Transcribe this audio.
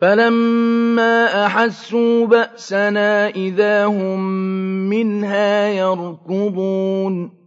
فَلَمَّا أَحَسُّوا بَأْسَنَا إِذَا هُم مِّنْهَا يَرْكُضُونَ